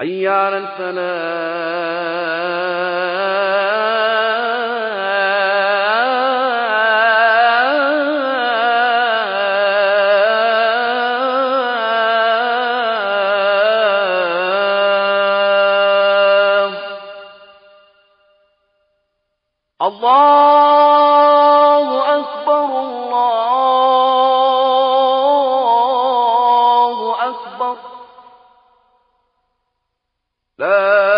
حي على الفلاح الله لا